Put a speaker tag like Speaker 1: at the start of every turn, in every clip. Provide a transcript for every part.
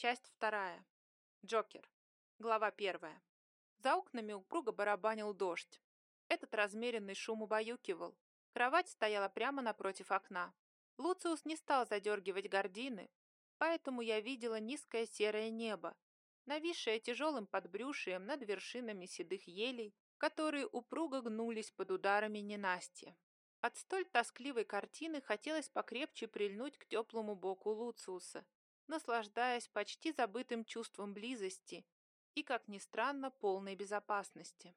Speaker 1: Часть вторая. Джокер. Глава первая. За окнами упруго барабанил дождь. Этот размеренный шум убаюкивал. Кровать стояла прямо напротив окна. Луциус не стал задергивать гардины, поэтому я видела низкое серое небо, нависшее тяжелым подбрюшием над вершинами седых елей, которые упруго гнулись под ударами ненастья. От столь тоскливой картины хотелось покрепче прильнуть к теплому боку Луциуса, наслаждаясь почти забытым чувством близости и, как ни странно, полной безопасности.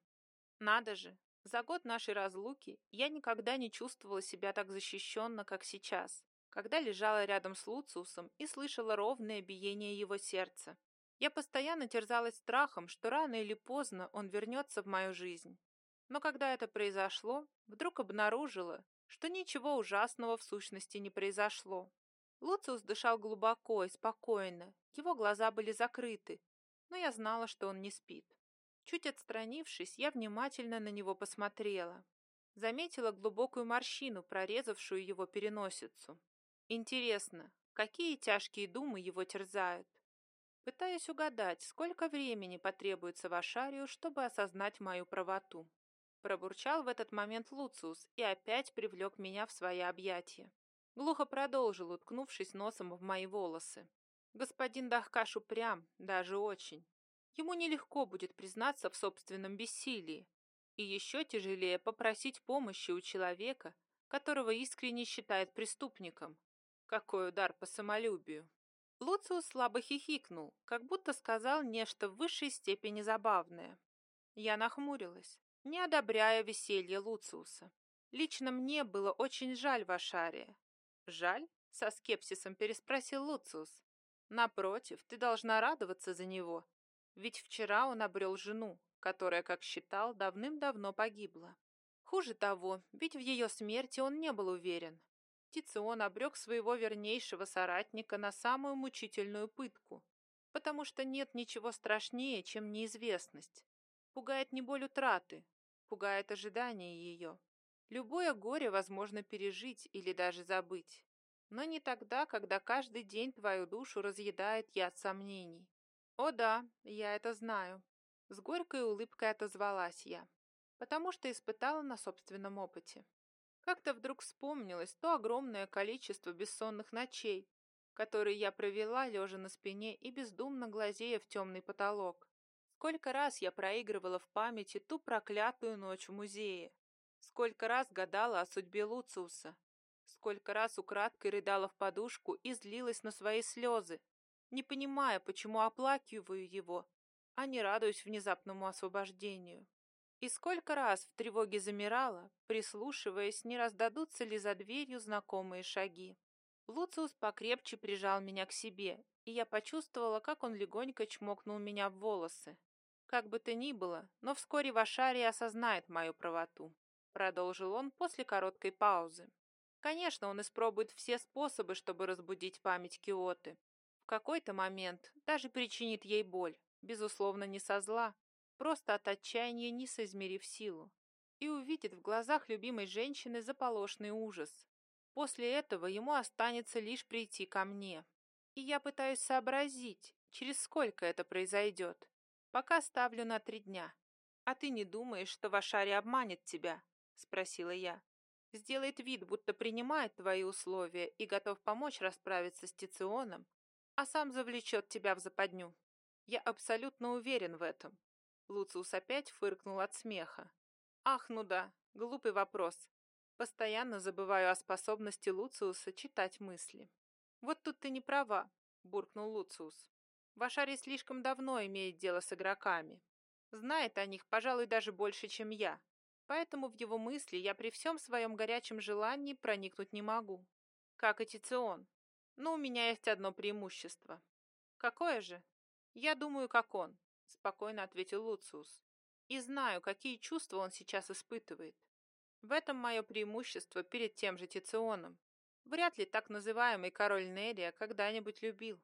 Speaker 1: Надо же, за год нашей разлуки я никогда не чувствовала себя так защищенно, как сейчас, когда лежала рядом с Луциусом и слышала ровное биение его сердца. Я постоянно терзалась страхом, что рано или поздно он вернется в мою жизнь. Но когда это произошло, вдруг обнаружила, что ничего ужасного в сущности не произошло. Луциус дышал глубоко и спокойно, его глаза были закрыты, но я знала, что он не спит. Чуть отстранившись, я внимательно на него посмотрела. Заметила глубокую морщину, прорезавшую его переносицу. Интересно, какие тяжкие думы его терзают? Пытаюсь угадать, сколько времени потребуется Вашарию, чтобы осознать мою правоту. Пробурчал в этот момент Луциус и опять привлек меня в свои объятия. Глухо продолжил, уткнувшись носом в мои волосы. Господин Дахкаш упрям, даже очень. Ему нелегко будет признаться в собственном бессилии. И еще тяжелее попросить помощи у человека, которого искренне считает преступником. Какой удар по самолюбию. Луциус слабо хихикнул, как будто сказал нечто в высшей степени забавное. Я нахмурилась, не одобряя веселье Луциуса. Лично мне было очень жаль Вашария, «Жаль?» — со скепсисом переспросил Луциус. «Напротив, ты должна радоваться за него, ведь вчера он обрел жену, которая, как считал, давным-давно погибла. Хуже того, ведь в ее смерти он не был уверен. Тицион обрек своего вернейшего соратника на самую мучительную пытку, потому что нет ничего страшнее, чем неизвестность. Пугает не боль утраты, пугает ожидание ее. Любое горе возможно пережить или даже забыть. Но не тогда, когда каждый день твою душу разъедает яд сомнений. О да, я это знаю. С горькой улыбкой отозвалась я, потому что испытала на собственном опыте. Как-то вдруг вспомнилось то огромное количество бессонных ночей, которые я провела, лежа на спине и бездумно глазея в темный потолок. Сколько раз я проигрывала в памяти ту проклятую ночь в музее, Сколько раз гадала о судьбе Луциуса. Сколько раз украдкой рыдала в подушку и злилась на свои слезы, не понимая, почему оплакиваю его, а не радуюсь внезапному освобождению. И сколько раз в тревоге замирала, прислушиваясь, не раздадутся ли за дверью знакомые шаги. Луциус покрепче прижал меня к себе, и я почувствовала, как он легонько чмокнул меня в волосы. Как бы то ни было, но вскоре Вашарий осознает мою правоту. Продолжил он после короткой паузы. Конечно, он испробует все способы, чтобы разбудить память Киоты. В какой-то момент даже причинит ей боль, безусловно, не со зла, просто от отчаяния не соизмерив силу. И увидит в глазах любимой женщины заполошный ужас. После этого ему останется лишь прийти ко мне. И я пытаюсь сообразить, через сколько это произойдет. Пока ставлю на три дня. А ты не думаешь, что Вашари обманет тебя? Спросила я. Сделает вид, будто принимает твои условия и готов помочь расправиться с Тиционом, а сам завлечет тебя в западню. Я абсолютно уверен в этом. Луциус опять фыркнул от смеха. Ах, ну да, глупый вопрос. Постоянно забываю о способности Луциуса читать мысли. Вот тут ты не права, буркнул Луциус. Вашарий слишком давно имеет дело с игроками. Знает о них, пожалуй, даже больше, чем я поэтому в его мысли я при всем своем горячем желании проникнуть не могу. Как и Тицион. Но у меня есть одно преимущество. Какое же? Я думаю, как он, спокойно ответил Луциус. И знаю, какие чувства он сейчас испытывает. В этом мое преимущество перед тем же Тиционом. Вряд ли так называемый король Нерия когда-нибудь любил.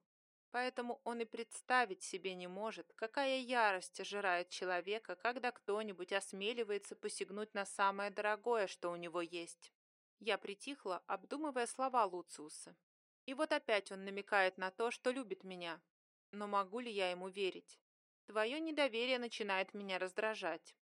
Speaker 1: Поэтому он и представить себе не может, какая ярость ожирает человека, когда кто-нибудь осмеливается посягнуть на самое дорогое, что у него есть. Я притихла, обдумывая слова Луциуса. И вот опять он намекает на то, что любит меня. Но могу ли я ему верить? Твое недоверие начинает меня раздражать,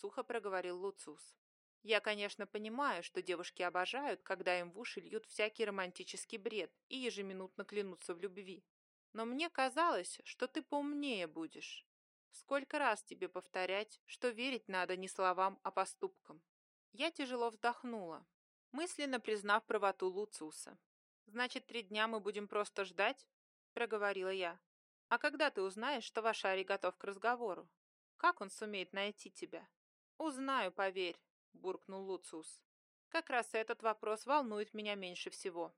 Speaker 1: сухо проговорил Луцус. Я, конечно, понимаю, что девушки обожают, когда им в уши льют всякий романтический бред и ежеминутно клянутся в любви. Но мне казалось, что ты поумнее будешь. Сколько раз тебе повторять, что верить надо не словам, а поступкам? Я тяжело вздохнула, мысленно признав правоту Луциуса. «Значит, три дня мы будем просто ждать?» – проговорила я. «А когда ты узнаешь, что ваш Ари готов к разговору? Как он сумеет найти тебя?» «Узнаю, поверь», – буркнул Луциус. «Как раз этот вопрос волнует меня меньше всего».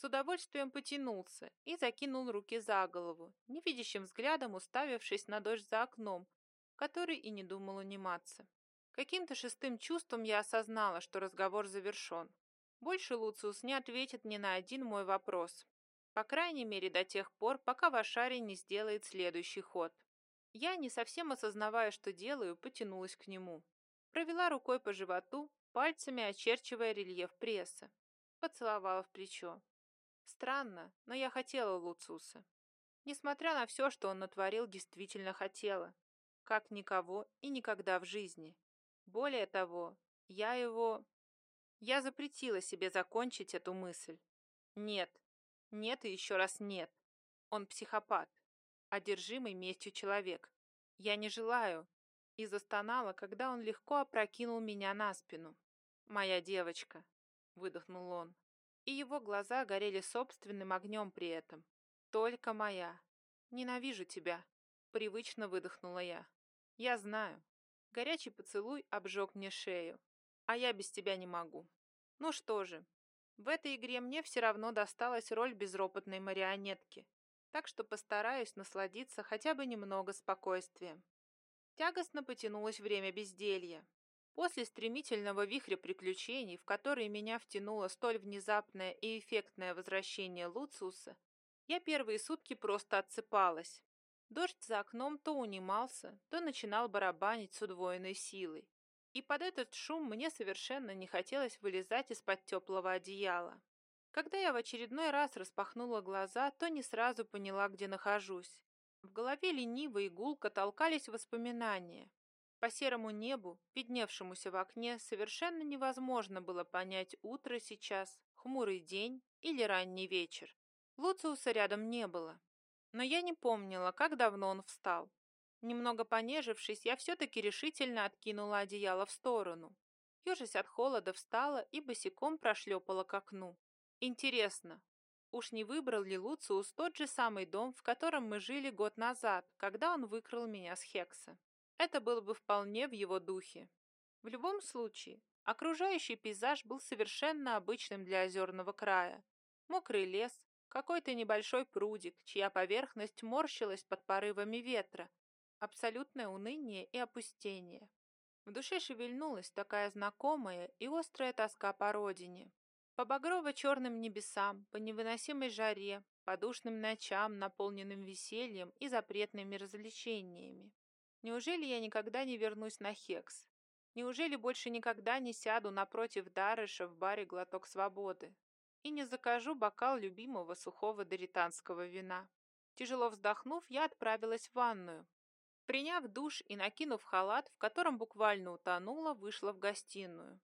Speaker 1: С удовольствием потянулся и закинул руки за голову, невидящим взглядом уставившись на дождь за окном, который и не думал униматься. Каким-то шестым чувством я осознала, что разговор завершен. Больше Луциус не ответит ни на один мой вопрос. По крайней мере, до тех пор, пока Вашарий не сделает следующий ход. Я, не совсем осознавая, что делаю, потянулась к нему. Провела рукой по животу, пальцами очерчивая рельеф пресса. Поцеловала в плечо. Странно, но я хотела Луциуса. Несмотря на все, что он натворил, действительно хотела. Как никого и никогда в жизни. Более того, я его... Я запретила себе закончить эту мысль. Нет, нет и еще раз нет. Он психопат, одержимый местью человек. Я не желаю. И застонала, когда он легко опрокинул меня на спину. «Моя девочка», — выдохнул он и его глаза горели собственным огнем при этом. «Только моя. Ненавижу тебя», — привычно выдохнула я. «Я знаю. Горячий поцелуй обжег мне шею, а я без тебя не могу. Ну что же, в этой игре мне все равно досталась роль безропотной марионетки, так что постараюсь насладиться хотя бы немного спокойствием». Тягостно потянулось время безделья, После стремительного вихря приключений, в который меня втянуло столь внезапное и эффектное возвращение Луциуса, я первые сутки просто отсыпалась. Дождь за окном то унимался, то начинал барабанить с удвоенной силой. И под этот шум мне совершенно не хотелось вылезать из-под теплого одеяла. Когда я в очередной раз распахнула глаза, то не сразу поняла, где нахожусь. В голове лениво и гулко толкались воспоминания. По серому небу, видневшемуся в окне, совершенно невозможно было понять, утро сейчас, хмурый день или ранний вечер. Луциуса рядом не было. Но я не помнила, как давно он встал. Немного понежившись, я все-таки решительно откинула одеяло в сторону. Ежась от холода встала и босиком прошлепала к окну. Интересно, уж не выбрал ли Луциус тот же самый дом, в котором мы жили год назад, когда он выкрал меня с Хекса? Это было бы вполне в его духе. В любом случае, окружающий пейзаж был совершенно обычным для озерного края. Мокрый лес, какой-то небольшой прудик, чья поверхность морщилась под порывами ветра, абсолютное уныние и опустение. В душе шевельнулась такая знакомая и острая тоска по родине. По багрово-черным небесам, по невыносимой жаре, по душным ночам, наполненным весельем и запретными развлечениями. Неужели я никогда не вернусь на Хекс? Неужели больше никогда не сяду напротив Дарыша в баре «Глоток свободы» и не закажу бокал любимого сухого доританского вина? Тяжело вздохнув, я отправилась в ванную. Приняв душ и накинув халат, в котором буквально утонула, вышла в гостиную.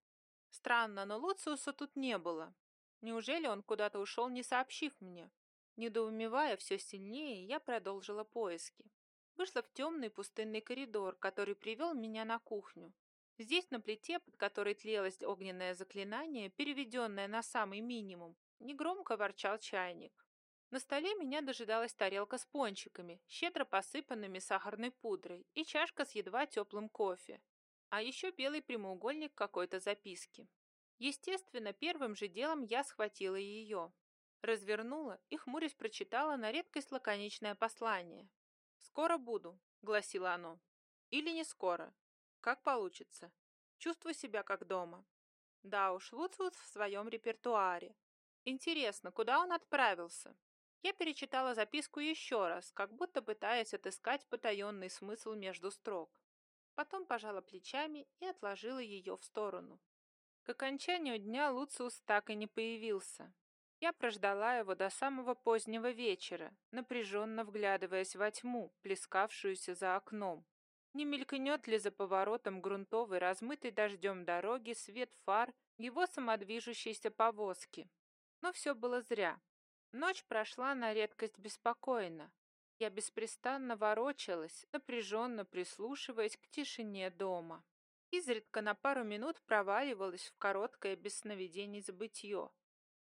Speaker 1: Странно, но Луциуса тут не было. Неужели он куда-то ушел, не сообщив мне? Недоумевая все сильнее, я продолжила поиски. Вышла в темный пустынный коридор, который привел меня на кухню. Здесь на плите, под которой тлелось огненное заклинание, переведенное на самый минимум, негромко ворчал чайник. На столе меня дожидалась тарелка с пончиками, щедро посыпанными сахарной пудрой, и чашка с едва теплым кофе. А еще белый прямоугольник какой-то записки. Естественно, первым же делом я схватила ее. Развернула и, хмурясь, прочитала на редкость лаконичное послание. «Скоро буду», — гласило оно. «Или не скоро. Как получится. Чувствую себя как дома». Да уж, Луциус в своем репертуаре. Интересно, куда он отправился? Я перечитала записку еще раз, как будто пытаясь отыскать потаенный смысл между строк. Потом пожала плечами и отложила ее в сторону. К окончанию дня Луциус так и не появился. Я прождала его до самого позднего вечера, напряженно вглядываясь во тьму, плескавшуюся за окном. Не мелькнет ли за поворотом грунтовой, размытой дождем дороги, свет фар его самодвижущейся повозки? Но все было зря. Ночь прошла на редкость беспокойно. Я беспрестанно ворочалась, напряженно прислушиваясь к тишине дома. Изредка на пару минут проваливалась в короткое без сновидений забытье.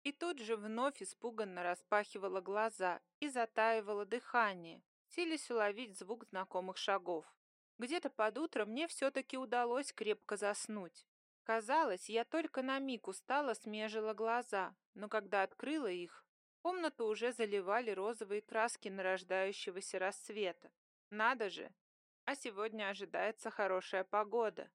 Speaker 1: И тут же вновь испуганно распахивала глаза и затаивала дыхание, силясь уловить звук знакомых шагов. Где-то под утро мне все-таки удалось крепко заснуть. Казалось, я только на миг устала, смежила глаза, но когда открыла их, комнату уже заливали розовые краски нарождающегося рассвета. Надо же! А сегодня ожидается хорошая погода.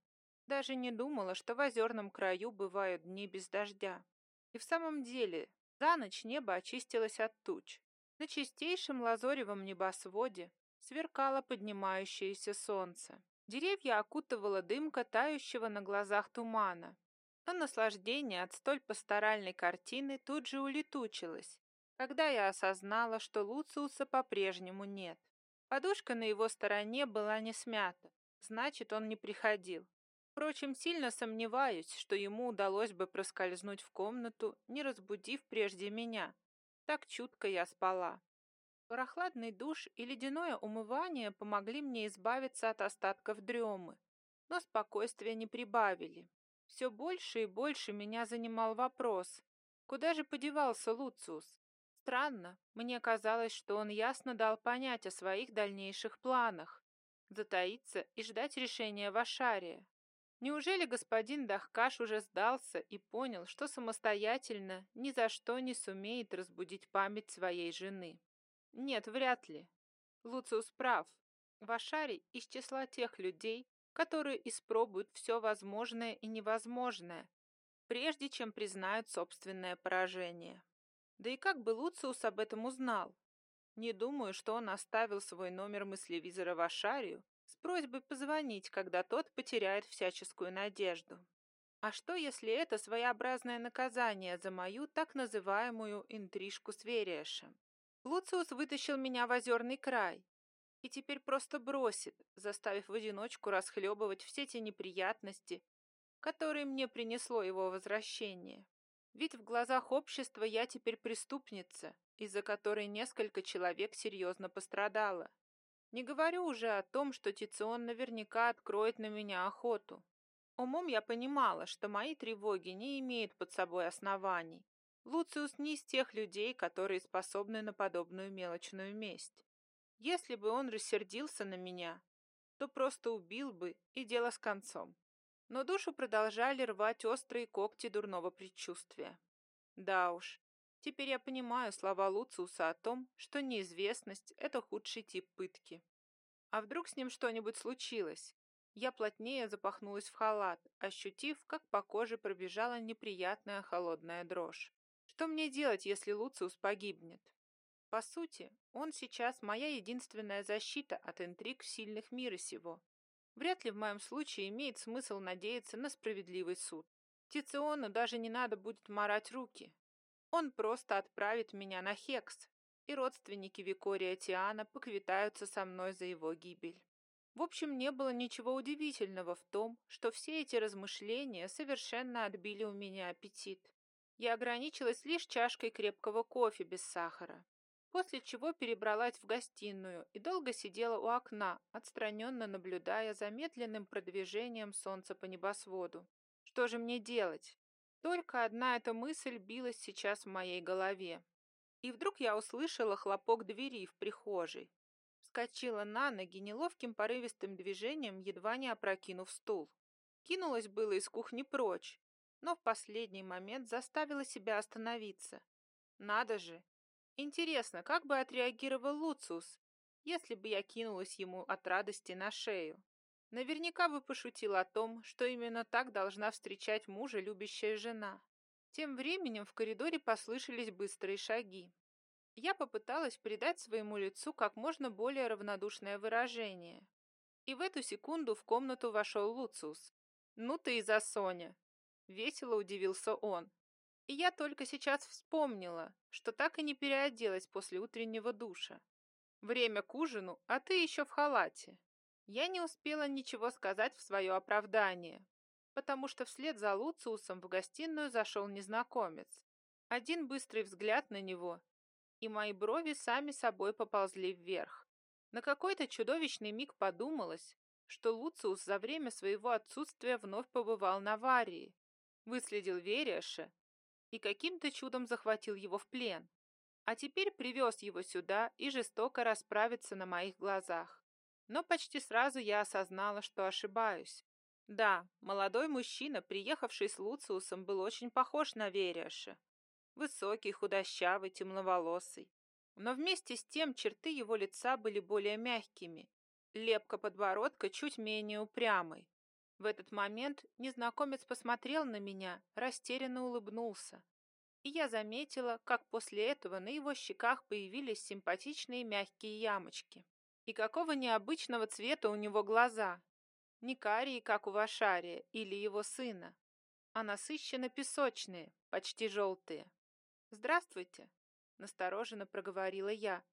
Speaker 1: Даже не думала, что в озерном краю бывают дни без дождя. И в самом деле, за ночь небо очистилось от туч. На чистейшем лазоревом небосводе сверкало поднимающееся солнце. Деревья окутывала дымка тающего на глазах тумана. Но наслаждение от столь пасторальной картины тут же улетучилось, когда я осознала, что Луциуса по-прежнему нет. Подушка на его стороне была не смята, значит, он не приходил. Впрочем, сильно сомневаюсь, что ему удалось бы проскользнуть в комнату, не разбудив прежде меня. Так чутко я спала. Прохладный душ и ледяное умывание помогли мне избавиться от остатков дремы, но спокойствия не прибавили. Все больше и больше меня занимал вопрос, куда же подевался Луциус? Странно, мне казалось, что он ясно дал понять о своих дальнейших планах. Затаиться и ждать решения Вашария. Неужели господин Дахкаш уже сдался и понял, что самостоятельно ни за что не сумеет разбудить память своей жены? Нет, вряд ли. Луциус прав. Вашарий из числа тех людей, которые испробуют все возможное и невозможное, прежде чем признают собственное поражение. Да и как бы Луциус об этом узнал? Не думаю, что он оставил свой номер мыслевизора Вашарию с просьбой позвонить, когда тот потеряет всяческую надежду. А что, если это своеобразное наказание за мою так называемую интрижку с Вериешем? Луциус вытащил меня в озерный край и теперь просто бросит, заставив в одиночку расхлебывать все те неприятности, которые мне принесло его возвращение. Ведь в глазах общества я теперь преступница, из-за которой несколько человек серьезно пострадало. Не говорю уже о том, что Тицион наверняка откроет на меня охоту. Умом я понимала, что мои тревоги не имеют под собой оснований. Луциус не из тех людей, которые способны на подобную мелочную месть. Если бы он рассердился на меня, то просто убил бы, и дело с концом. Но душу продолжали рвать острые когти дурного предчувствия. Да уж, Теперь я понимаю слова Луциуса о том, что неизвестность – это худший тип пытки. А вдруг с ним что-нибудь случилось? Я плотнее запахнулась в халат, ощутив, как по коже пробежала неприятная холодная дрожь. Что мне делать, если Луциус погибнет? По сути, он сейчас моя единственная защита от интриг сильных мира сего. Вряд ли в моем случае имеет смысл надеяться на справедливый суд. Тициону даже не надо будет марать руки. Он просто отправит меня на Хекс, и родственники Викория Тиана поквитаются со мной за его гибель. В общем, не было ничего удивительного в том, что все эти размышления совершенно отбили у меня аппетит. Я ограничилась лишь чашкой крепкого кофе без сахара, после чего перебралась в гостиную и долго сидела у окна, отстраненно наблюдая за медленным продвижением солнца по небосводу. Что же мне делать? Только одна эта мысль билась сейчас в моей голове. И вдруг я услышала хлопок двери в прихожей. Вскочила на ноги неловким порывистым движением, едва не опрокинув стул. Кинулась было из кухни прочь, но в последний момент заставила себя остановиться. Надо же! Интересно, как бы отреагировал Луциус, если бы я кинулась ему от радости на шею? Наверняка бы пошутил о том, что именно так должна встречать мужа любящая жена. Тем временем в коридоре послышались быстрые шаги. Я попыталась придать своему лицу как можно более равнодушное выражение. И в эту секунду в комнату вошел Луциус. «Ну ты и за Соня!» Весело удивился он. И я только сейчас вспомнила, что так и не переоделась после утреннего душа. Время к ужину, а ты еще в халате. Я не успела ничего сказать в свое оправдание, потому что вслед за Луциусом в гостиную зашел незнакомец. Один быстрый взгляд на него, и мои брови сами собой поползли вверх. На какой-то чудовищный миг подумалось, что Луциус за время своего отсутствия вновь побывал на Варии, выследил Вериаша и каким-то чудом захватил его в плен, а теперь привез его сюда и жестоко расправится на моих глазах. Но почти сразу я осознала, что ошибаюсь. Да, молодой мужчина, приехавший с Луциусом, был очень похож на Вериаша. Высокий, худощавый, темноволосый. Но вместе с тем черты его лица были более мягкими, лепка подбородка чуть менее упрямой. В этот момент незнакомец посмотрел на меня, растерянно улыбнулся. И я заметила, как после этого на его щеках появились симпатичные мягкие ямочки. И какого необычного цвета у него глаза. Не карие, как у Вашария или его сына, а насыщенно песочные, почти желтые. «Здравствуйте», — настороженно проговорила я,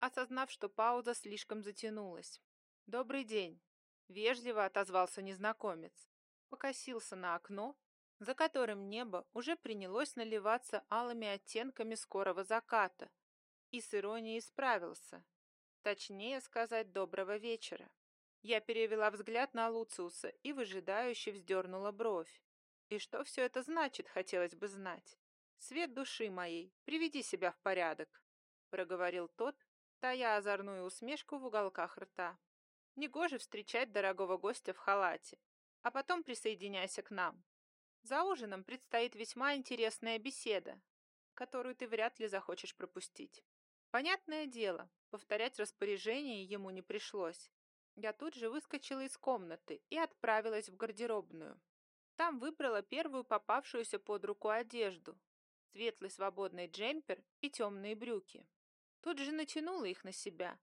Speaker 1: осознав, что пауза слишком затянулась. «Добрый день», — вежливо отозвался незнакомец. Покосился на окно, за которым небо уже принялось наливаться алыми оттенками скорого заката, и с иронией справился. Точнее сказать, доброго вечера. Я перевела взгляд на Луциуса и выжидающе вздернула бровь. И что все это значит, хотелось бы знать. «Свет души моей, приведи себя в порядок», — проговорил тот, тая озорную усмешку в уголках рта. Негоже встречать дорогого гостя в халате, а потом присоединяйся к нам. За ужином предстоит весьма интересная беседа, которую ты вряд ли захочешь пропустить. Понятное дело, повторять распоряжение ему не пришлось. Я тут же выскочила из комнаты и отправилась в гардеробную. Там выбрала первую попавшуюся под руку одежду, светлый свободный джемпер и темные брюки. Тут же натянула их на себя,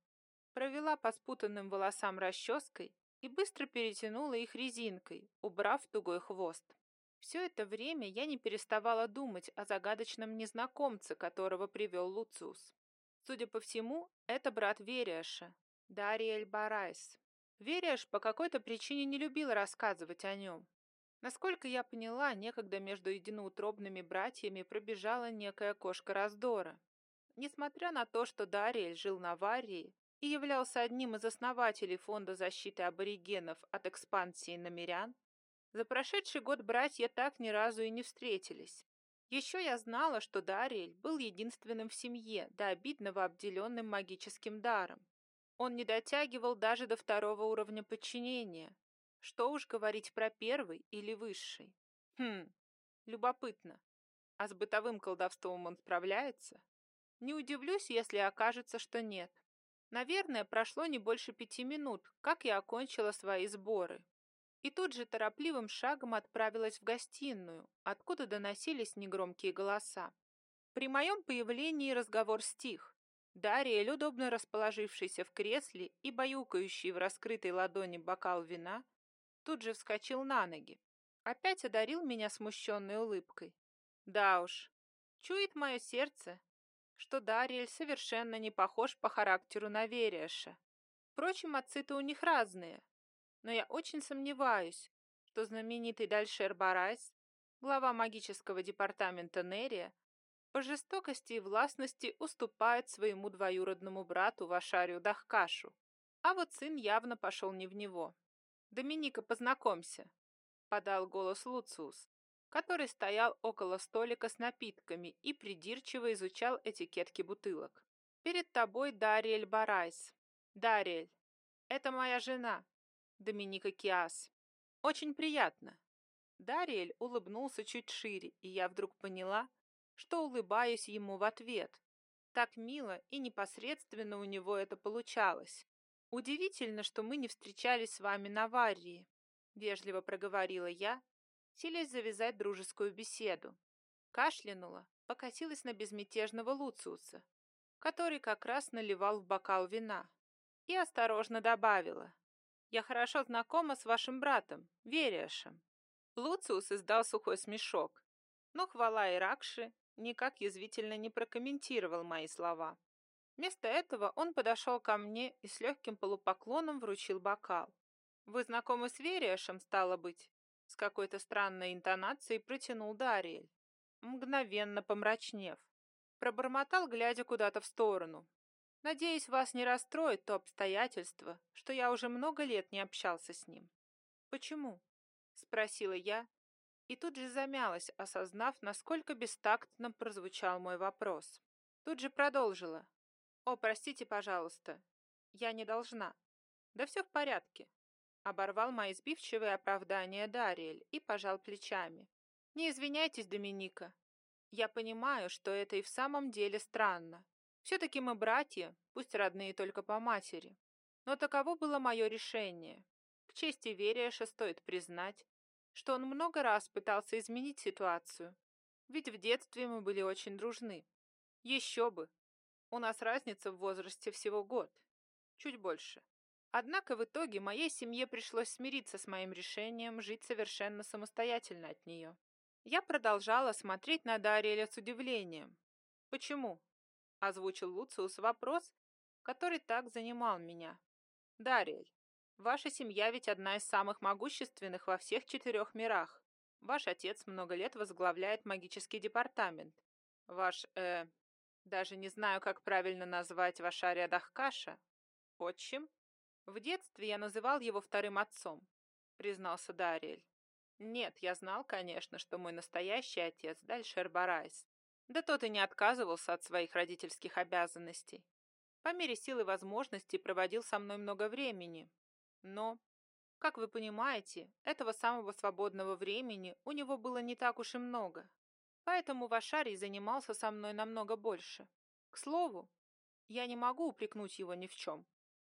Speaker 1: Провела по спутанным волосам расческой и быстро перетянула их резинкой, убрав тугой хвост. Все это время я не переставала думать о загадочном незнакомце, которого привел Луциус. Судя по всему, это брат Вериаша, Дариэль Барайс. Вериаш по какой-то причине не любил рассказывать о нем. Насколько я поняла, некогда между единоутробными братьями пробежала некая кошка раздора. Несмотря на то, что Дариэль жил на Варии, и являлся одним из основателей Фонда защиты аборигенов от экспансии намерян, за прошедший год братья так ни разу и не встретились. Еще я знала, что Дариэль был единственным в семье, до обидного обделенным магическим даром. Он не дотягивал даже до второго уровня подчинения. Что уж говорить про первый или высший. Хм, любопытно. А с бытовым колдовством он справляется? Не удивлюсь, если окажется, что нет. Наверное, прошло не больше пяти минут, как я окончила свои сборы. И тут же торопливым шагом отправилась в гостиную, откуда доносились негромкие голоса. При моем появлении разговор стих. Дариэль, удобно расположившийся в кресле и баюкающий в раскрытой ладони бокал вина, тут же вскочил на ноги. Опять одарил меня смущенной улыбкой. Да уж, чует мое сердце, что Дариэль совершенно не похож по характеру на Вериаша. Впрочем, отцы-то у них разные. Но я очень сомневаюсь, что знаменитый Дальшер Барайс, глава магического департамента Нерия, по жестокости и властности уступает своему двоюродному брату Вашарию Дахкашу. А вот сын явно пошел не в него. «Доминика, познакомься», — подал голос Луциус который стоял около столика с напитками и придирчиво изучал этикетки бутылок. «Перед тобой Дариэль Барайс. Дариэль, это моя жена, Доминика Киас. Очень приятно». Дариэль улыбнулся чуть шире, и я вдруг поняла, что улыбаюсь ему в ответ. Так мило и непосредственно у него это получалось. Удивительно, что мы не встречались с вами на Варии, вежливо проговорила я, силясь завязать дружескую беседу. Кашлянула, покосилась на безмятежного Луциуса, который как раз наливал в бокал вина, и осторожно добавила. «Я хорошо знакома с вашим братом, Вериашем». Луциус издал сухой смешок. Но хвала Иракши никак язвительно не прокомментировал мои слова. Вместо этого он подошел ко мне и с легким полупоклоном вручил бокал. «Вы знакомы с Вериашем, стало быть?» С какой-то странной интонацией протянул Дариэль, мгновенно помрачнев. Пробормотал, глядя куда-то в сторону. «Надеюсь, вас не расстроит то обстоятельство, что я уже много лет не общался с ним». «Почему?» — спросила я, и тут же замялась, осознав, насколько бестактно прозвучал мой вопрос. Тут же продолжила. «О, простите, пожалуйста, я не должна». «Да все в порядке», — оборвал мои сбивчивые оправдания Дариэль и пожал плечами. «Не извиняйтесь, Доминика. Я понимаю, что это и в самом деле странно. Все-таки мы братья, пусть родные только по матери. Но таково было мое решение. К чести Вериэша стоит признать, что он много раз пытался изменить ситуацию, ведь в детстве мы были очень дружны. Еще бы, у нас разница в возрасте всего год, чуть больше. Однако в итоге моей семье пришлось смириться с моим решением жить совершенно самостоятельно от нее. Я продолжала смотреть на Дариэля с удивлением. «Почему?» – озвучил Луциус вопрос, который так занимал меня. «Дариэль, ваша семья ведь одна из самых могущественных во всех четырех мирах. Ваш отец много лет возглавляет магический департамент. Ваш, э, даже не знаю, как правильно назвать Вашария Дахкаша. Отчим? В детстве я называл его вторым отцом, признался Дариэль. Нет, я знал, конечно, что мой настоящий отец Дальшер Барайс. Да тот и не отказывался от своих родительских обязанностей. По мере сил и возможностей проводил со мной много времени. Но, как вы понимаете, этого самого свободного времени у него было не так уж и много. Поэтому Вашарий занимался со мной намного больше. К слову, я не могу упрекнуть его ни в чем.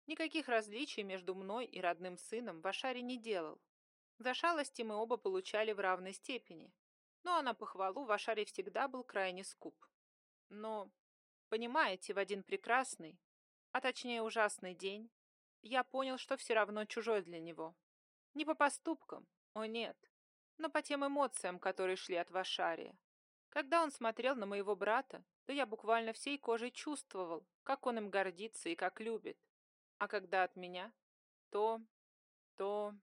Speaker 1: Никаких различий между мной и родным сыном Вашарий не делал. За шалости мы оба получали в равной степени. Ну а на похвалу Вашарий всегда был крайне скуп. Но, понимаете, в один прекрасный, а точнее ужасный день, я понял, что все равно чужой для него. Не по поступкам, о нет, но по тем эмоциям, которые шли от Вашария. Когда он смотрел на моего брата, то я буквально всей кожей чувствовал, как он им гордится и как любит. А когда от меня, то... то...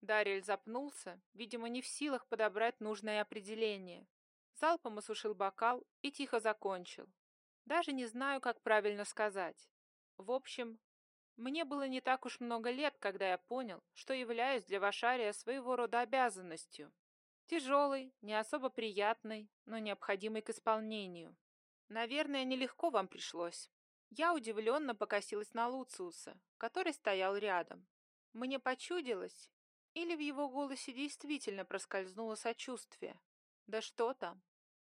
Speaker 1: Дарьель запнулся, видимо, не в силах подобрать нужное определение. Залпом осушил бокал и тихо закончил. Даже не знаю, как правильно сказать. В общем, мне было не так уж много лет, когда я понял, что являюсь для Вашария своего рода обязанностью. Тяжелый, не особо приятный, но необходимый к исполнению. Наверное, нелегко вам пришлось. Я удивленно покосилась на Луциуса, который стоял рядом. Мне почудилось, или в его голосе действительно проскользнуло сочувствие. Да что там.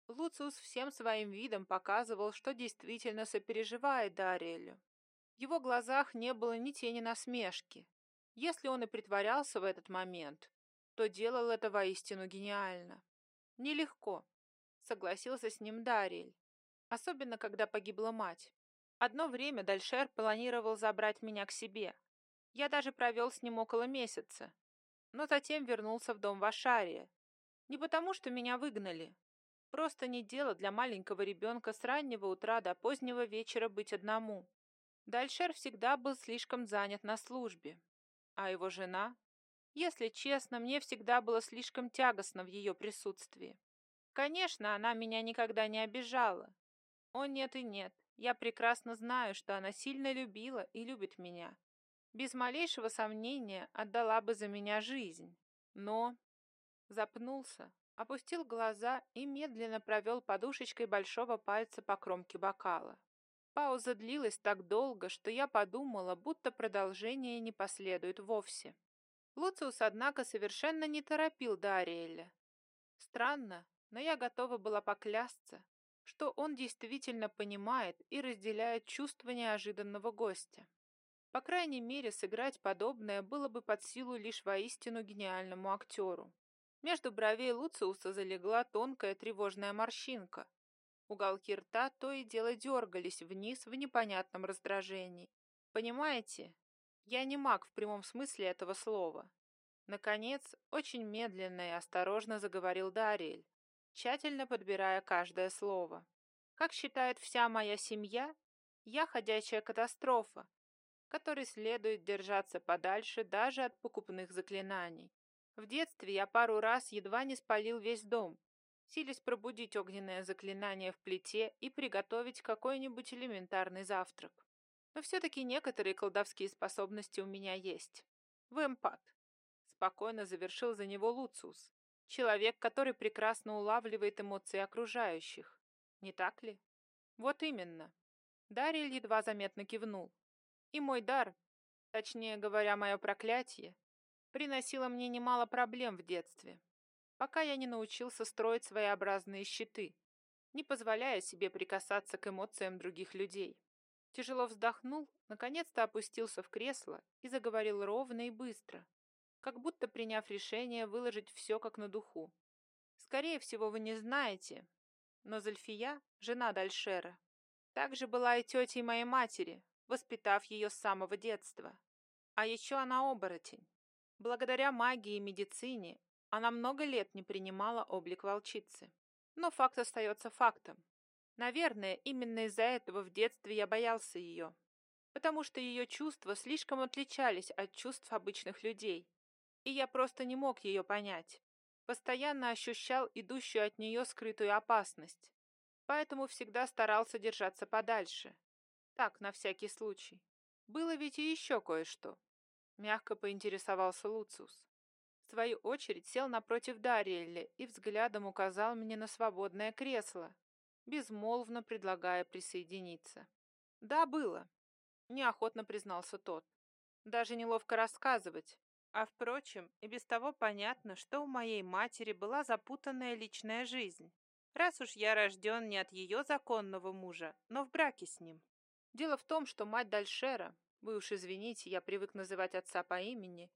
Speaker 1: Луциус всем своим видом показывал, что действительно сопереживает Дариэлю. В его глазах не было ни тени насмешки. Если он и притворялся в этот момент, то делал это воистину гениально. Нелегко, согласился с ним Дариэль, особенно когда погибла мать. Одно время Дальшер планировал забрать меня к себе. Я даже провел с ним около месяца, но затем вернулся в дом Вашария. Не потому, что меня выгнали. Просто не дело для маленького ребенка с раннего утра до позднего вечера быть одному. Дальшер всегда был слишком занят на службе, а его жена если честно, мне всегда было слишком тягостно в ее присутствии. Конечно, она меня никогда не обижала. О, нет и нет, я прекрасно знаю, что она сильно любила и любит меня. Без малейшего сомнения отдала бы за меня жизнь. Но... Запнулся, опустил глаза и медленно провел подушечкой большого пальца по кромке бокала. Пауза длилась так долго, что я подумала, будто продолжение не последует вовсе. Луциус, однако, совершенно не торопил Дариэля. Странно, но я готова была поклясться, что он действительно понимает и разделяет чувства неожиданного гостя. По крайней мере, сыграть подобное было бы под силу лишь воистину гениальному актеру. Между бровей Луциуса залегла тонкая тревожная морщинка. Уголки рта то и дело дергались вниз в непонятном раздражении. Понимаете, я не маг в прямом смысле этого слова. Наконец, очень медленно и осторожно заговорил Дариэль, тщательно подбирая каждое слово. Как считает вся моя семья, я ходячая катастрофа, которой следует держаться подальше даже от покупных заклинаний. В детстве я пару раз едва не спалил весь дом, силясь пробудить огненное заклинание в плите и приготовить какой-нибудь элементарный завтрак. Но все-таки некоторые колдовские способности у меня есть. В эмпат. Спокойно завершил за него Луциус. Человек, который прекрасно улавливает эмоции окружающих. Не так ли? Вот именно. Дарья едва заметно кивнул. И мой дар, точнее говоря, мое проклятие, приносило мне немало проблем в детстве, пока я не научился строить своеобразные щиты, не позволяя себе прикасаться к эмоциям других людей. Тяжело вздохнул, наконец-то опустился в кресло и заговорил ровно и быстро, как будто приняв решение выложить все как на духу. Скорее всего, вы не знаете, но Зальфия, жена Дальшера, также была и тетей моей матери, воспитав ее с самого детства. А еще она оборотень. Благодаря магии и медицине она много лет не принимала облик волчицы. Но факт остается фактом. Наверное, именно из-за этого в детстве я боялся ее, потому что ее чувства слишком отличались от чувств обычных людей, и я просто не мог ее понять. Постоянно ощущал идущую от нее скрытую опасность, поэтому всегда старался держаться подальше. Так, на всякий случай. Было ведь и еще кое-что. Мягко поинтересовался Луциус. В свою очередь сел напротив Дариэля и взглядом указал мне на свободное кресло, безмолвно предлагая присоединиться. «Да, было», — неохотно признался тот. «Даже неловко рассказывать. А, впрочем, и без того понятно, что у моей матери была запутанная личная жизнь раз уж я рожден не от ее законного мужа, но в браке с ним. Дело в том, что мать Дальшера, вы уж извините, я привык называть отца по имени,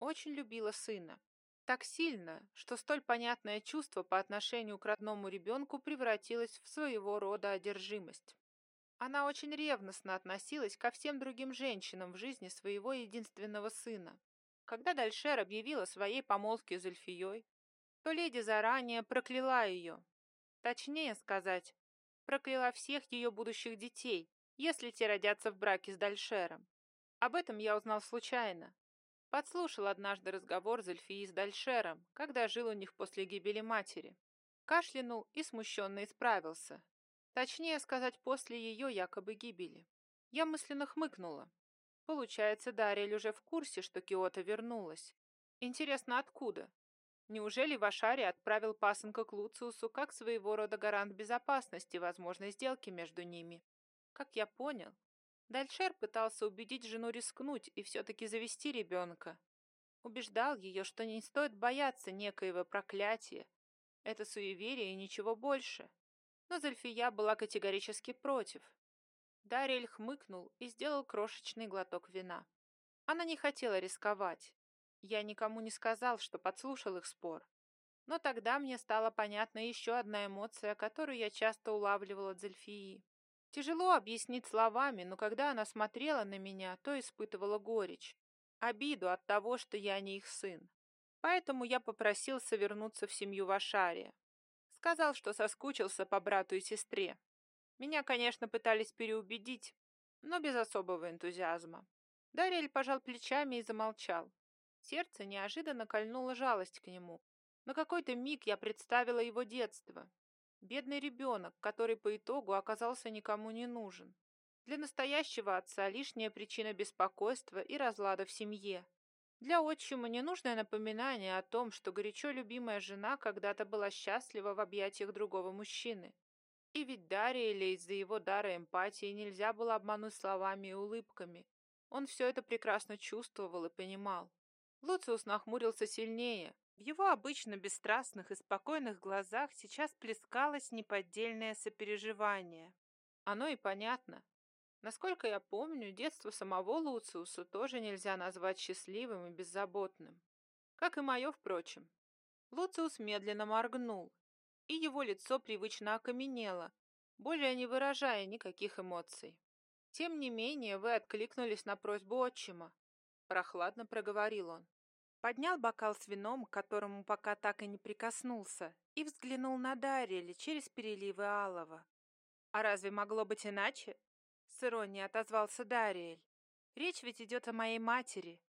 Speaker 1: очень любила сына. Так сильно, что столь понятное чувство по отношению к родному ребенку превратилось в своего рода одержимость. Она очень ревностно относилась ко всем другим женщинам в жизни своего единственного сына. Когда Дальшер объявила своей помолвке с Эльфией, то леди заранее прокляла ее, Точнее сказать, прокляла всех ее будущих детей, если те родятся в браке с Дальшером. Об этом я узнал случайно. Подслушал однажды разговор Зельфии с Дальшером, когда жил у них после гибели матери. Кашлянул и смущенно исправился. Точнее сказать, после ее якобы гибели. Я мысленно хмыкнула. Получается, Дарья уже в курсе, что Киота вернулась. Интересно, откуда? Неужели Вашари отправил пасынка к Луциусу как своего рода гарант безопасности возможной сделки между ними? Как я понял, Дальшер пытался убедить жену рискнуть и все-таки завести ребенка. Убеждал ее, что не стоит бояться некоего проклятия. Это суеверие и ничего больше. Но Зальфия была категорически против. Дариэль хмыкнул и сделал крошечный глоток вина. Она не хотела рисковать. Я никому не сказал, что подслушал их спор. Но тогда мне стала понятна еще одна эмоция, которую я часто улавливала от Зельфии. Тяжело объяснить словами, но когда она смотрела на меня, то испытывала горечь, обиду от того, что я не их сын. Поэтому я попросился вернуться в семью Вашария. Сказал, что соскучился по брату и сестре. Меня, конечно, пытались переубедить, но без особого энтузиазма. Дариэль пожал плечами и замолчал. Сердце неожиданно кольнуло жалость к нему. На какой-то миг я представила его детство. Бедный ребенок, который по итогу оказался никому не нужен. Для настоящего отца лишняя причина беспокойства и разлада в семье. Для отчима ненужное напоминание о том, что горячо любимая жена когда-то была счастлива в объятиях другого мужчины. И ведь Дарья или из-за его дара эмпатии нельзя было обмануть словами и улыбками. Он все это прекрасно чувствовал и понимал. Луциус нахмурился сильнее. В его обычно бесстрастных и спокойных глазах сейчас плескалось неподдельное сопереживание. Оно и понятно. Насколько я помню, детство самого Луциуса тоже нельзя назвать счастливым и беззаботным. Как и мое, впрочем. Луциус медленно моргнул, и его лицо привычно окаменело, более не выражая никаких эмоций. Тем не менее, вы откликнулись на просьбу отчима, Прохладно проговорил он. Поднял бокал с вином, к которому пока так и не прикоснулся, и взглянул на Дарьяли через переливы алого. «А разве могло быть иначе?» С иронией отозвался Дариэль. «Речь ведь идет о моей матери.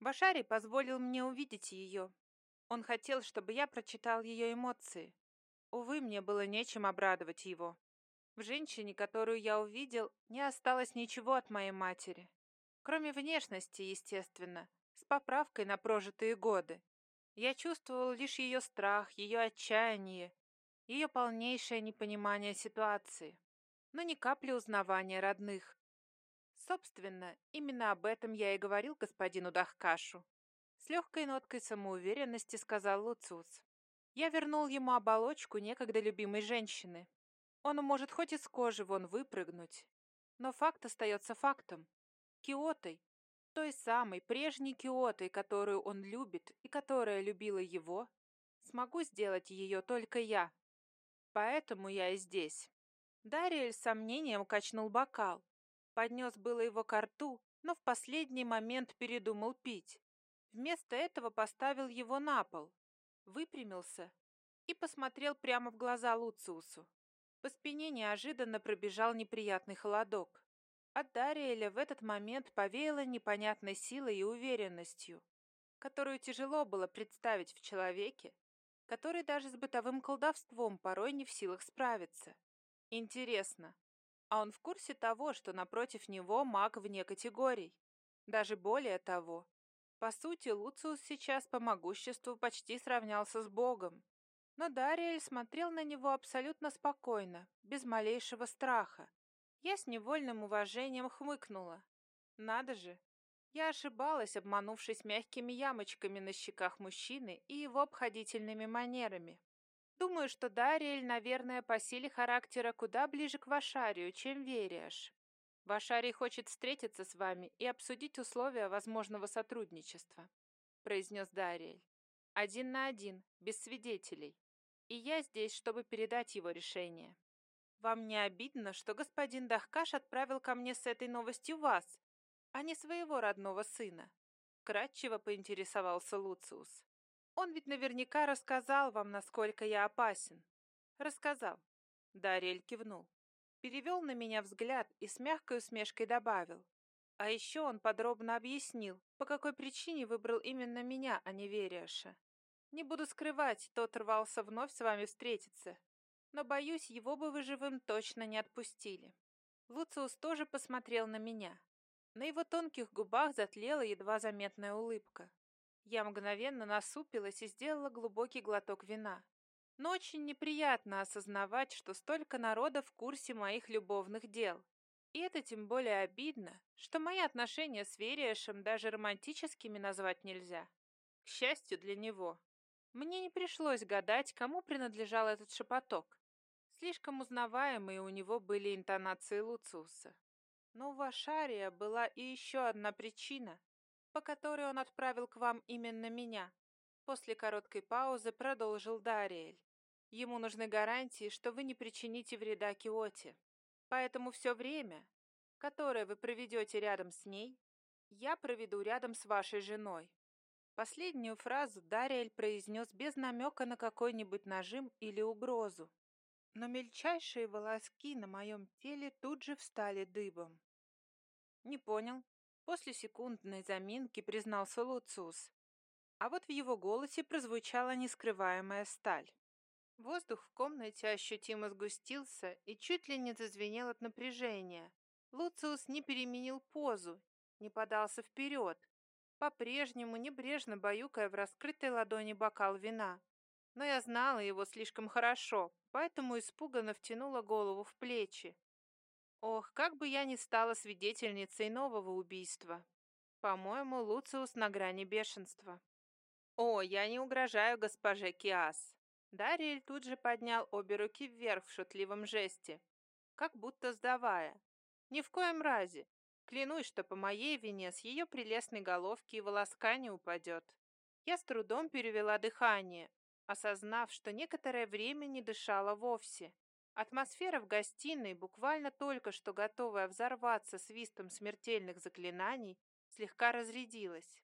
Speaker 1: Башарий позволил мне увидеть ее. Он хотел, чтобы я прочитал ее эмоции. Увы, мне было нечем обрадовать его. В женщине, которую я увидел, не осталось ничего от моей матери. Кроме внешности, естественно, с поправкой на прожитые годы. Я чувствовал лишь ее страх, ее отчаяние, ее полнейшее непонимание ситуации, но ни капли узнавания родных. Собственно, именно об этом я и говорил господину Дахкашу. С легкой ноткой самоуверенности сказал Луцус. Я вернул ему оболочку некогда любимой женщины. Он может хоть из кожи вон выпрыгнуть, но факт остается фактом. Киотой, той самой прежней Киотой, которую он любит и которая любила его, смогу сделать ее только я. Поэтому я и здесь. Дариэль с сомнением качнул бокал. Поднес было его ко рту, но в последний момент передумал пить. Вместо этого поставил его на пол, выпрямился и посмотрел прямо в глаза Луциусу. По спине неожиданно пробежал неприятный холодок. От Дариэля в этот момент повеяло непонятной силой и уверенностью, которую тяжело было представить в человеке, который даже с бытовым колдовством порой не в силах справиться. Интересно, а он в курсе того, что напротив него маг вне категорий? Даже более того. По сути, Луциус сейчас по могуществу почти сравнялся с богом. Но Дариэль смотрел на него абсолютно спокойно, без малейшего страха, я с невольным уважением хмыкнула. Надо же, я ошибалась, обманувшись мягкими ямочками на щеках мужчины и его обходительными манерами. Думаю, что Дариэль, наверное, по силе характера куда ближе к Вашарию, чем Вериаш. Вашарий хочет встретиться с вами и обсудить условия возможного сотрудничества, произнес Дариэль. Один на один, без свидетелей. И я здесь, чтобы передать его решение. Вам не обидно, что господин Дахкаш отправил ко мне с этой новостью вас, а не своего родного сына?» Кратчево поинтересовался Луциус. «Он ведь наверняка рассказал вам, насколько я опасен». «Рассказал». Дариэль кивнул. Перевел на меня взгляд и с мягкой усмешкой добавил. А еще он подробно объяснил, по какой причине выбрал именно меня, а не Вериаша. Не буду скрывать, тот рвался вновь с вами встретиться, но, боюсь, его бы вы живым точно не отпустили. Луциус тоже посмотрел на меня. На его тонких губах затлела едва заметная улыбка. Я мгновенно насупилась и сделала глубокий глоток вина. Но очень неприятно осознавать, что столько народа в курсе моих любовных дел. И это тем более обидно, что мои отношения с Вериашем даже романтическими назвать нельзя. К счастью для него. Мне не пришлось гадать, кому принадлежал этот шепоток. Слишком узнаваемые у него были интонации Луциуса. Но у Вашария была и еще одна причина, по которой он отправил к вам именно меня. После короткой паузы продолжил Дариэль. Ему нужны гарантии, что вы не причините вреда Киоте. Поэтому все время, которое вы проведете рядом с ней, я проведу рядом с вашей женой. Последнюю фразу Дариэль произнес без намека на какой-нибудь нажим или угрозу но мельчайшие волоски на моем теле тут же встали дыбом. «Не понял», — после секундной заминки признался Луциус. А вот в его голосе прозвучала нескрываемая сталь. Воздух в комнате ощутимо сгустился и чуть ли не зазвенел от напряжения. Луциус не переменил позу, не подался вперед, по-прежнему небрежно баюкая в раскрытой ладони бокал вина но я знала его слишком хорошо, поэтому испуганно втянула голову в плечи. Ох, как бы я ни стала свидетельницей нового убийства. По-моему, Луциус на грани бешенства. О, я не угрожаю госпоже Киас. Дариэль тут же поднял обе руки вверх в шутливом жесте, как будто сдавая. Ни в коем разе. Клянусь, что по моей вине с ее прелестной головки и волоска не упадет. Я с трудом перевела дыхание, осознав, что некоторое время не дышала вовсе. Атмосфера в гостиной, буквально только что готовая взорваться свистом смертельных заклинаний, слегка разрядилась.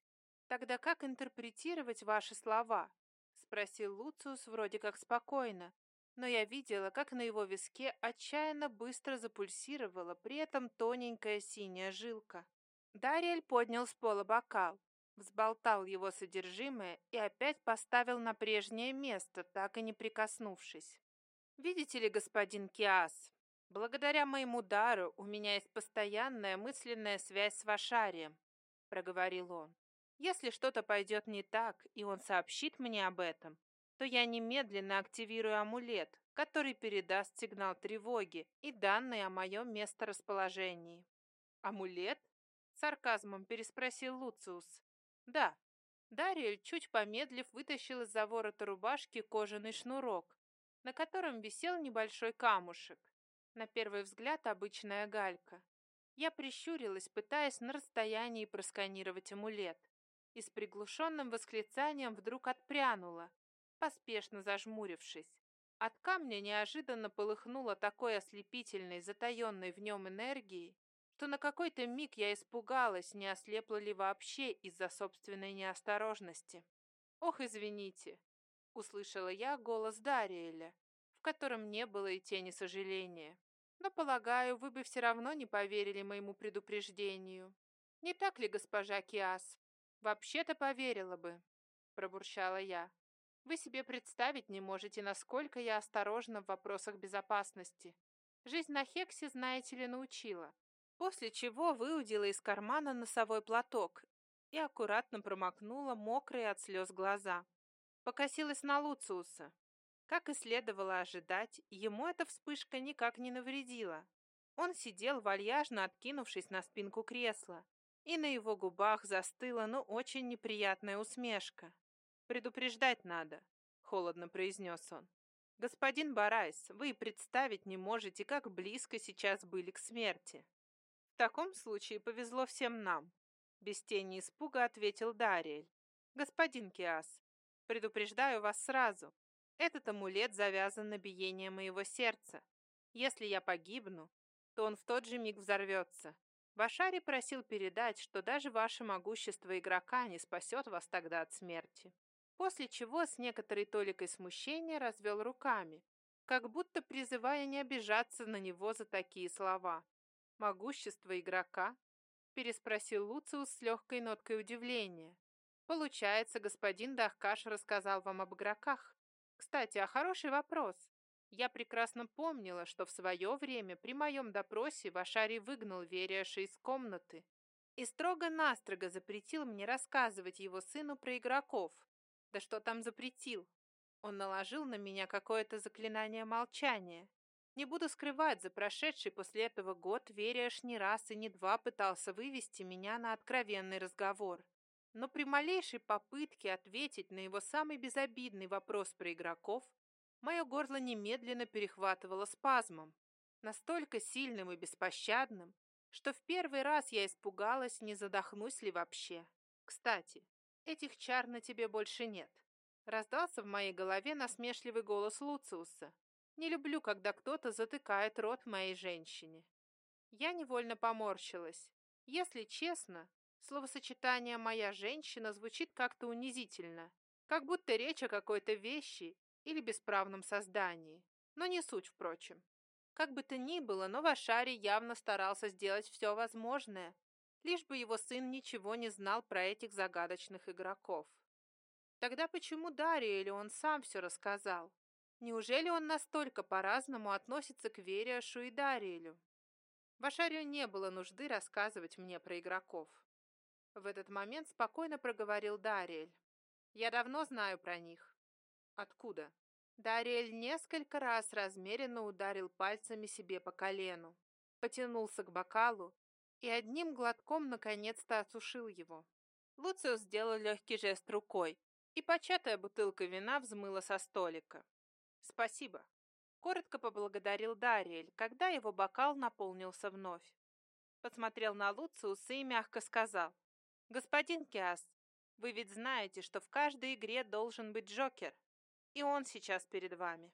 Speaker 1: «Тогда как интерпретировать ваши слова?» — спросил Луциус вроде как спокойно, но я видела, как на его виске отчаянно быстро запульсировала при этом тоненькая синяя жилка. Дариэль поднял с пола бокал, взболтал его содержимое и опять поставил на прежнее место, так и не прикоснувшись. «Видите ли, господин Киас, благодаря моему дару у меня есть постоянная мысленная связь с Вашарием», — проговорил он. Если что-то пойдет не так, и он сообщит мне об этом, то я немедленно активирую амулет, который передаст сигнал тревоги и данные о моем месторасположении. «Амулет?» — сарказмом переспросил Луциус. «Да». Дариэль, чуть помедлив, вытащил из-за ворота рубашки кожаный шнурок, на котором висел небольшой камушек. На первый взгляд обычная галька. Я прищурилась, пытаясь на расстоянии просканировать амулет и с приглушенным восклицанием вдруг отпрянула, поспешно зажмурившись. От камня неожиданно полыхнуло такой ослепительной, затаенной в нем энергией, что на какой-то миг я испугалась, не ослепла ли вообще из-за собственной неосторожности. «Ох, извините!» — услышала я голос Дариэля, в котором не было и тени сожаления. «Но, полагаю, вы бы все равно не поверили моему предупреждению. Не так ли, госпожа Киас?» «Вообще-то поверила бы», — пробурчала я. «Вы себе представить не можете, насколько я осторожна в вопросах безопасности. Жизнь на Хексе, знаете ли, научила». После чего выудила из кармана носовой платок и аккуратно промокнула мокрые от слез глаза. Покосилась на Луциуса. Как и следовало ожидать, ему эта вспышка никак не навредила. Он сидел вальяжно, откинувшись на спинку кресла, и на его губах застыла, но очень неприятная усмешка. «Предупреждать надо», — холодно произнес он. «Господин Барайс, вы представить не можете, как близко сейчас были к смерти. Таком случае повезло всем нам», — без тени испуга ответил Дариэль. «Господин Киас, предупреждаю вас сразу. Этот амулет завязан на биение моего сердца. Если я погибну, то он в тот же миг взорвется. Вашари просил передать, что даже ваше могущество игрока не спасет вас тогда от смерти. После чего с некоторой толикой смущения развел руками, как будто призывая не обижаться на него за такие слова. «Могущество игрока?» – переспросил Луциус с легкой ноткой удивления. «Получается, господин Дахкаш рассказал вам об игроках. Кстати, а хороший вопрос. Я прекрасно помнила, что в свое время при моем допросе Вашарий выгнал Вериаша из комнаты и строго-настрого запретил мне рассказывать его сыну про игроков. Да что там запретил? Он наложил на меня какое-то заклинание молчания. Не буду скрывать, за прошедший после этого год Вериаш не раз и не два пытался вывести меня на откровенный разговор. Но при малейшей попытке ответить на его самый безобидный вопрос про игроков, Мое горло немедленно перехватывало спазмом, настолько сильным и беспощадным, что в первый раз я испугалась, не задохнусь ли вообще. Кстати, этих чар на тебе больше нет. Раздался в моей голове насмешливый голос Луциуса. Не люблю, когда кто-то затыкает рот моей женщине. Я невольно поморщилась. Если честно, словосочетание «моя женщина» звучит как-то унизительно, как будто речь о какой-то вещи или бесправном создании, но не суть, впрочем. Как бы то ни было, но Вашари явно старался сделать все возможное, лишь бы его сын ничего не знал про этих загадочных игроков. Тогда почему Дарья или он сам все рассказал? Неужели он настолько по-разному относится к Вериашу и Дариэлю? Вашарию не было нужды рассказывать мне про игроков. В этот момент спокойно проговорил Дариэль. Я давно знаю про них. Откуда? Дариэль несколько раз размеренно ударил пальцами себе по колену, потянулся к бокалу и одним глотком наконец-то осушил его. Луциус сделал легкий жест рукой, и початая бутылка вина взмыла со столика. «Спасибо», — коротко поблагодарил Дариэль, когда его бокал наполнился вновь. Посмотрел на Луциуса и мягко сказал. «Господин Киас, вы ведь знаете, что в каждой игре должен быть Джокер. И он сейчас перед вами.